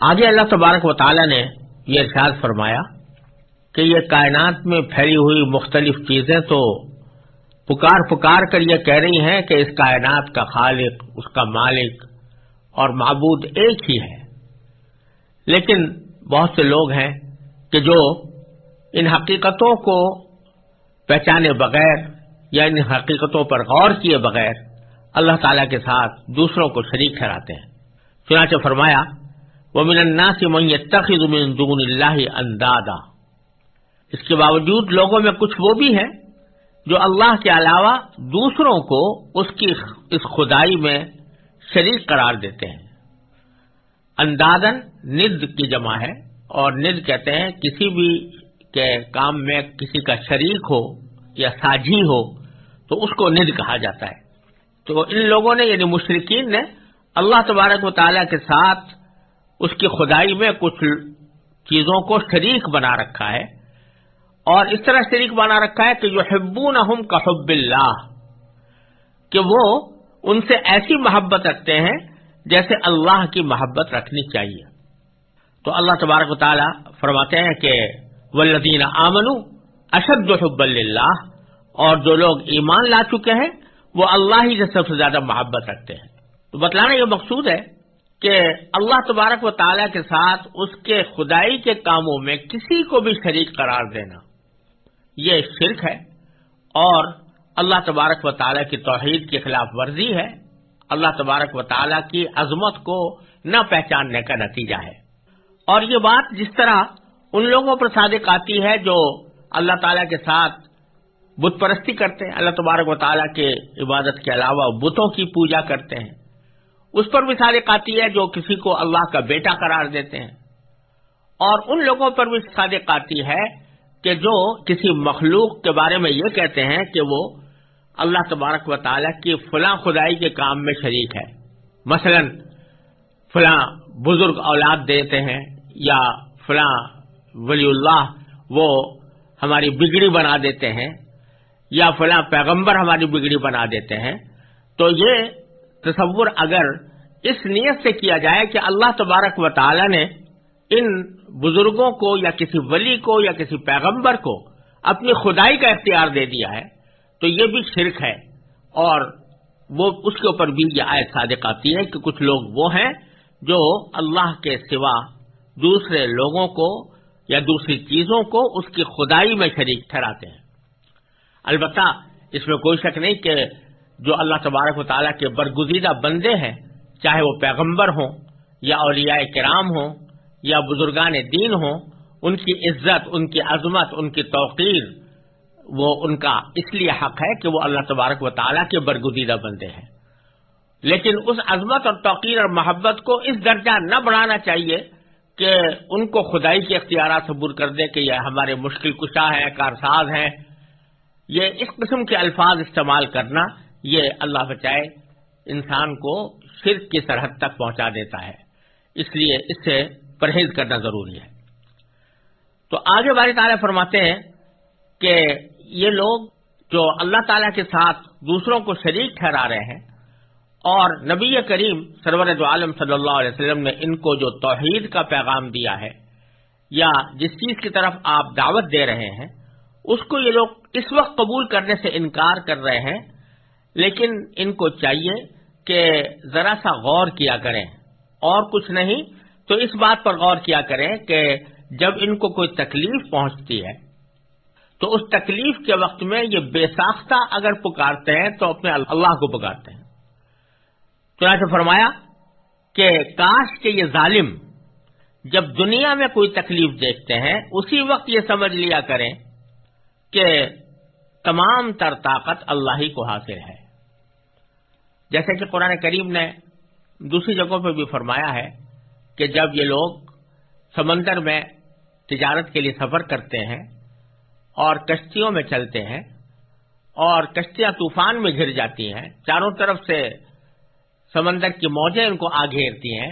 آگے اللہ تبارک و تعالی نے یہ ارشاد فرمایا کہ یہ کائنات میں پھیلی ہوئی مختلف چیزیں تو پکار پکار کر یہ کہہ رہی ہیں کہ اس کائنات کا خالق، اس کا مالک اور معبود ایک ہی ہے۔ لیکن بہت سے لوگ ہیں کہ جو ان حقیقتوں کو پہچانے بغیر یا ان حقیقتوں پر غور کیے بغیر اللہ تعالی کے ساتھ دوسروں کو شریک ٹھہراتے ہیں۔ چنانچہ فرمایا وہ من الناس من يتخذ من دون اللہ اندادا۔ اس کے باوجود لوگوں میں کچھ وہ بھی ہیں جو اللہ کے علاوہ دوسروں کو اس کی اس خدائی میں شریک قرار دیتے ہیں۔ اندازن ند کی جمع ہے اور ند کہتے ہیں کسی بھی کے کام میں کسی کا شریک ہو یا ساجھی ہو تو اس کو ند کہا جاتا ہے۔ تو ان لوگوں نے یعنی مشرقین نے اللہ تبارک و تعالی کے ساتھ اس کی خدائی میں کچھ چیزوں کو شریک بنا رکھا ہے۔ اور اس طرح شریک بنا رکھا ہے کہ جو حبون کا حب اللہ، کہ وہ ان سے ایسی محبت رکھتے ہیں جیسے اللہ کی محبت رکھنی چاہیے۔ تو اللہ تبارک و تعالیٰ فرماتے ہیں کہ ولدین آمن اشد حب اللہ اور جو لوگ ایمان لا چکے ہیں وہ اللہ ہی سے سب سے زیادہ محبت رکھتے ہیں۔ تو بتلانا یہ مقصود ہے کہ اللہ تبارک و تعالیٰ کے ساتھ اس کے خدائی کے کاموں میں کسی کو بھی شریک قرار دینا، یہ شرک ہے اور اللہ تبارک و تعالیٰ کی توحید کی خلاف ورزی ہے۔ اللہ تبارک و تعالیٰ کی عظمت کو نہ پہچاننے کا نتیجہ ہے۔ اور یہ بات جس طرح ان لوگوں پر صادق آتی ہے جو اللہ تعالیٰ کے ساتھ بت پرستی کرتے ہیں، اللہ تبارک و تعالیٰ کے عبادت کے علاوہ بتوں کی پوجا کرتے ہیں۔ اس پر بھی صادق آتی ہے جو کسی کو اللہ کا بیٹا قرار دیتے ہیں۔ اور ان لوگوں پر بھی صادق آتی ہے کہ جو کسی مخلوق کے بارے میں یہ کہتے ہیں کہ وہ اللہ تبارک و تعالیٰ کی فلاں خدائی کے کام میں شریک ہے۔ مثلا فلاں بزرگ اولاد دیتے ہیں یا فلاں ولی اللہ وہ ہماری بگڑی بنا دیتے ہیں یا فلاں پیغمبر ہماری بگڑی بنا دیتے ہیں۔ تو یہ تصور اگر اس نیت سے کیا جائے کہ اللہ تبارک و تعالی نے ان بزرگوں کو یا کسی ولی کو یا کسی پیغمبر کو اپنی خدائی کا اختیار دے دیا ہے، تو یہ بھی شرک ہے۔ اور وہ اس کے اوپر بھی یہ آیت صادق آتی ہے کہ کچھ لوگ وہ ہیں جو اللہ کے سوا دوسرے لوگوں کو یا دوسری چیزوں کو اس کی خدائی میں شریک ٹھہراتے ہیں۔ البتہ اس میں کوئی شک نہیں کہ جو اللہ تبارک و تعالیٰ کے برگزیدہ بندے ہیں، چاہے وہ پیغمبر ہوں، یا اولیاء کرام ہوں، یا بزرگان دین ہوں، ان کی عزت، ان کی عظمت، ان کی توقیر، وہ ان کا اس لیے حق ہے کہ وہ اللہ تبارک و تعالیٰ کے برگزیدہ بندے ہیں۔ لیکن اس عظمت اور توقیر اور محبت کو اس درجہ نہ بڑھانا چاہیے کہ ان کو خدائی کے اختیارات عبور کر دے کہ یہ ہمارے مشکل کشا ہیں، کارساز ہیں۔ یہ اس قسم کے الفاظ استعمال کرنا یہ اللہ بچائے انسان کو شرک کی سرحد تک پہنچا دیتا ہے۔ اس لیے اس سے پرہیز کرنا ضروری ہے۔ تو آگے باری تعالیٰ فرماتے ہیں کہ یہ لوگ جو اللہ تعالی کے ساتھ دوسروں کو شریک ٹھہرا رہے ہیں اور نبی کریم سرور عالم صلی اللہ علیہ وسلم نے ان کو جو توحید کا پیغام دیا ہے یا جس چیز کی طرف آپ دعوت دے رہے ہیں، اس کو یہ لوگ اس وقت قبول کرنے سے انکار کر رہے ہیں لیکن ان کو چاہیے کہ ذرا سا غور کیا کریں اور کچھ نہیں تو اس بات پر غور کیا کریں کہ جب ان کو کوئی تکلیف پہنچتی ہے، تو اس تکلیف کے وقت میں یہ بے ساختہ اگر پکارتے ہیں تو اپنے اللہ کو پکارتے ہیں۔ چنانچہ فرمایا کہ کاش کے یہ ظالم جب دنیا میں کوئی تکلیف دیکھتے ہیں، اسی وقت یہ سمجھ لیا کریں کہ تمام تر طاقت اللہ ہی کو حاصل ہے۔ جیسے کہ قرآن کریم نے دوسری جگہوں پہ بھی فرمایا ہے کہ جب یہ لوگ سمندر میں تجارت کے لیے سفر کرتے ہیں اور کشتیوں میں چلتے ہیں اور کشتیاں طوفان میں گر جاتی ہیں، چاروں طرف سے سمندر کی موجیں ان کو آ گھیرتی ہیں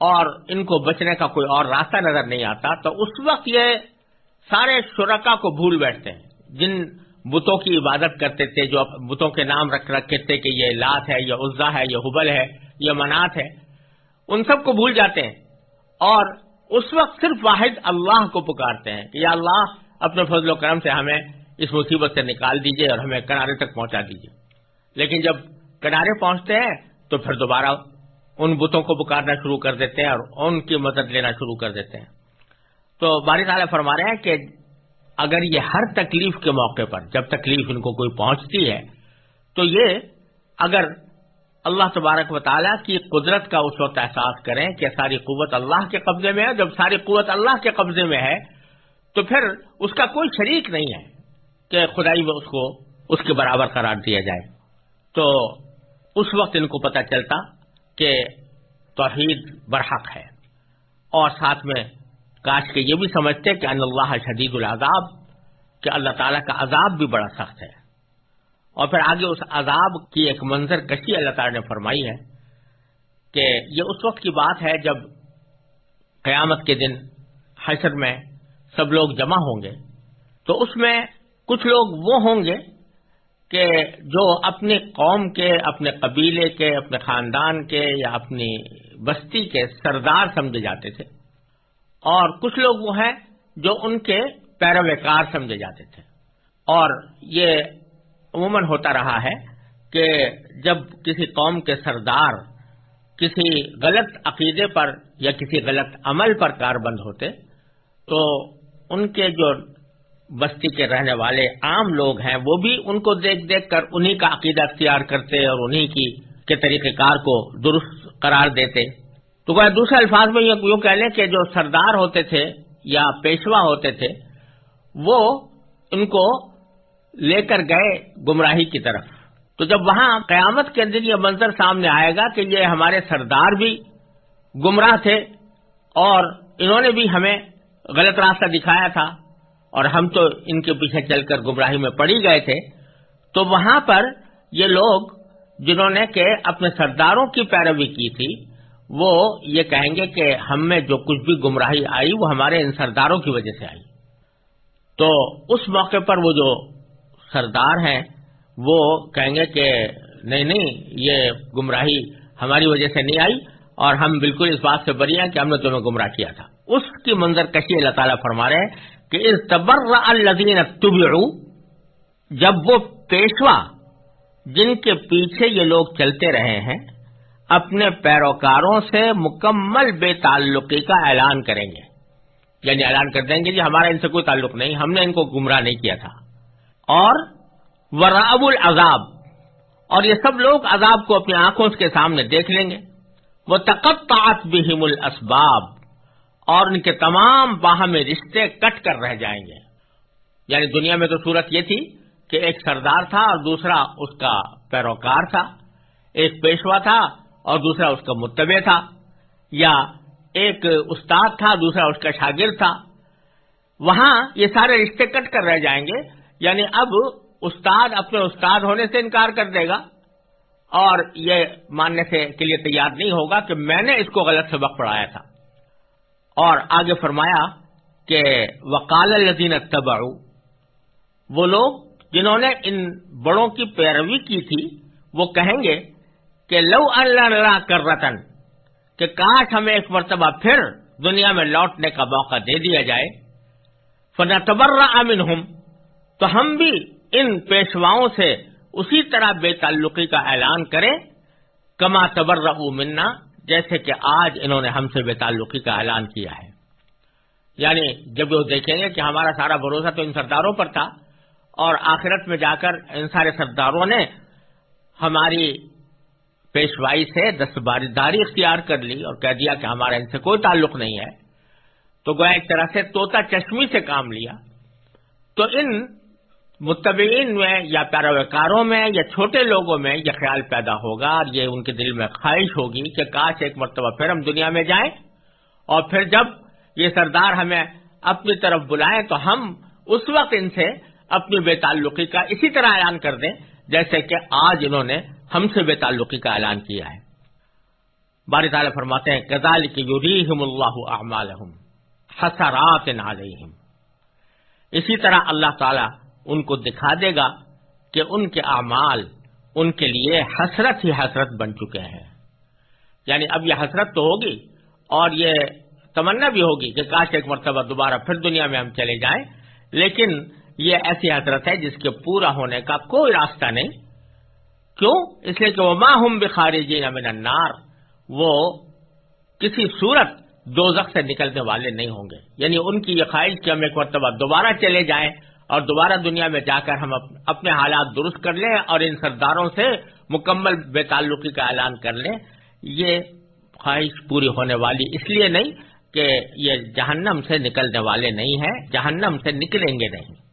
اور ان کو بچنے کا کوئی اور راستہ نظر نہیں آتا، تو اس وقت یہ سارے شرکا کو بھول بیٹھتے ہیں، جن بتوں کی عبادت کرتے تھے، جو بتوں کے نام رکھ رکھے تھے کہ یہ لات ہے، یہ عزا ہے، یہ حبل ہے، یہ منات ہے۔ ان سب کو بھول جاتے ہیں۔ اور اس وقت صرف واحد اللہ کو پکارتے ہیں کہ یا اللہ، اپنے فضل و کرم سے ہمیں اس مصیبت سے نکال دیجیے اور ہمیں کنارے تک پہنچا دیجیے۔ لیکن جب کنارے پہنچتے ہیں، تو پھر دوبارہ ان بتوں کو پکارنا شروع کر دیتے ہیں اور ان کی مدد لینا شروع کر دیتے ہیں۔ تو باری تعالیٰ فرما رہے ہیں کہ اگر یہ ہر تکلیف کے موقع پر، جب تکلیف ان کو کوئی پہنچتی ہے، تو یہ اگر اللہ تبارک و تعالیٰ کی قدرت کا اس وقت احساس کریں کہ ساری قوت اللہ کے قبضے میں ہے، جب ساری قوت اللہ کے قبضے میں ہے، تو پھر اس کا کوئی شریک نہیں ہے کہ خدائی میں اس کو، اس کے برابر قرار دیا جائے۔ تو اس وقت ان کو پتہ چلتا کہ توحید برحق ہے اور ساتھ میں کاش کے یہ بھی سمجھتے کہ ان اللہ شدید العذاب، کہ اللہ تعالیٰ کا عذاب بھی بڑا سخت ہے۔ اور پھر آگے اس عذاب کی ایک منظر کشی اللہ تعالیٰ نے فرمائی ہے کہ یہ اس وقت کی بات ہے جب قیامت کے دن حشر میں سب لوگ جمع ہوں گے۔ تو اس میں کچھ لوگ وہ ہوں گے کہ جو اپنی قوم کے، اپنے قبیلے کے، اپنے خاندان کے یا اپنی بستی کے سردار سمجھے جاتے تھے۔ اور کچھ لوگ وہ ہیں جو ان کے پیروکار سمجھے جاتے تھے۔ اور یہ عموماً ہوتا رہا ہے کہ جب کسی قوم کے سردار کسی غلط عقیدے پر یا کسی غلط عمل پر کار بند ہوتے، تو ان کے جو بستی کے رہنے والے عام لوگ ہیں، وہ بھی ان کو دیکھ دیکھ کر انہی کا عقیدہ اختیار کرتے اور انہی کی، کے طریقہ کار کو درست قرار دیتے۔ تو وہ دوسرے الفاظ میں یوں کہہ لیں کہ جو سردار ہوتے تھے یا پیشوا ہوتے تھے، وہ ان کو لے کر گئے گمراہی کی طرف۔ تو جب وہاں قیامت کے دن یہ منظر سامنے آئے گا کہ یہ ہمارے سردار بھی گمراہ تھے اور انہوں نے بھی ہمیں غلط راستہ دکھایا تھا اور ہم تو ان کے پیچھے چل کر گمراہی میں پڑی گئے تھے، تو وہاں پر یہ لوگ جنہوں نے کہ اپنے سرداروں کی پیروی کی تھی وہ یہ کہیں گے کہ ہم میں جو کچھ بھی گمراہی آئی وہ ہمارے ان سرداروں کی وجہ سے آئی۔ تو اس موقع پر وہ جو سردار ہیں، وہ کہیں گے کہ نہیں نہیں، یہ گمراہی ہماری وجہ سے نہیں آئی اور ہم بالکل اس بات سے بری ہیں کہ ہم نے تمہیں گمراہ کیا تھا۔ اس کی منظر کشی اللہ تعالیٰ فرما رہے ہیں کہ اس تبر الدین جب وہ پیشوا جن کے پیچھے یہ لوگ چلتے رہے ہیں اپنے پیروکاروں سے مکمل بے تعلقی کا اعلان کریں گے۔ یعنی اعلان کر دیں گے جی ہمارا ان سے کوئی تعلق نہیں، ہم نے ان کو گمراہ نہیں کیا تھا۔ اور وراب العذاب۔ اور یہ سب لوگ عذاب کو اپنی آنکھوں کے سامنے دیکھ لیں گے۔ وہ تقطعت بہم الاسباب اور ان کے تمام باہمی رشتے کٹ کر رہ جائیں گے۔ یعنی دنیا میں تو صورت یہ تھی کہ ایک سردار تھا اور دوسرا اس کا پیروکار تھا۔ ایک پیشوا تھا اور دوسرا اس کا متبع تھا، یا ایک استاد تھا، دوسرا اس کا شاگرد تھا۔ وہاں یہ سارے رشتے کٹ کر رہ جائیں گے یعنی اب استاد اپنے استاد ہونے سے انکار کر دے گا۔ اور یہ ماننے سے کے لیے تیار نہیں ہوگا کہ میں نے اس کو غلط سبق پڑھایا تھا۔ اور آگے فرمایا کہ وکال الدین تبا وہ لوگ جنہوں نے ان بڑوں کی پیروی کی تھی، وہ کہیں گے کہ لو اللہ کر رتن، کہ کاش ہمیں ایک مرتبہ پھر دنیا میں لوٹنے کا موقع دے دیا جائے۔ فنا تبرہ امن ہوں تو ہم بھی ان پیشواؤں سے اسی طرح بے تعلقی کا اعلان کریں۔ کما تبر منا، جیسے کہ آج انہوں نے ہم سے بے تعلقی کا اعلان کیا ہے۔ یعنی جب وہ دیکھیں گے کہ ہمارا سارا بھروسہ تو ان سرداروں پر تھا، اور آخرت میں جا کر ان سارے سرداروں نے ہماری پیشوائی سے داری اختیار کر لی اور کہہ دیا کہ ہمارا ان سے کوئی تعلق نہیں ہے۔ تو گویا ایک طرح سے توتا چشمی سے کام لیا۔ تو ان متبین میں یا پیروکاروں میں یا چھوٹے لوگوں میں یہ خیال پیدا ہوگا اور یہ ان کے دل میں خواہش ہوگی کہ کاش ایک مرتبہ پھر ہم دنیا میں جائیں اور پھر جب یہ سردار ہمیں اپنی طرف بلائیں تو ہم اس وقت ان سے اپنی بے تعلقی کا اسی طرح اعلان کر دیں جیسے کہ آج انہوں نے ہم سے بے تعلقی کا اعلان کیا ہے۔ بار تعالیٰ فرماتے ہیں کزال کی اللہ اعمال حسرات علیہم۔ اسی طرح اللہ تعالیٰ ان کو دکھا دے گا کہ ان کے اعمال ان کے لیے حسرت ہی حسرت بن چکے ہیں۔ یعنی اب یہ حسرت تو ہوگی اور یہ تمنا بھی ہوگی کہ کاش ایک مرتبہ دوبارہ پھر دنیا میں ہم چلے جائیں، لیکن یہ ایسی حضرت ہے جس کے پورا ہونے کا کوئی راستہ نہیں۔ کیوں؟ اس لیے کہ وہ ماں ہم بخاری جی امن انار وہ کسی صورت دو سے نکلنے والے نہیں ہوں گے۔ یعنی ان کی یہ خواہش کہ ہم ایک مرتبہ دوبارہ چلے جائیں اور دوبارہ دنیا میں جا کر ہم اپنے حالات درست کر لیں اور ان سرداروں سے مکمل بے تعلقی کا اعلان کر لیں۔ یہ خواہش پوری ہونے والی اس لیے نہیں کہ یہ جہنم سے نکلنے والے نہیں ہیں، جہنم سے نکلیں گے نہیں۔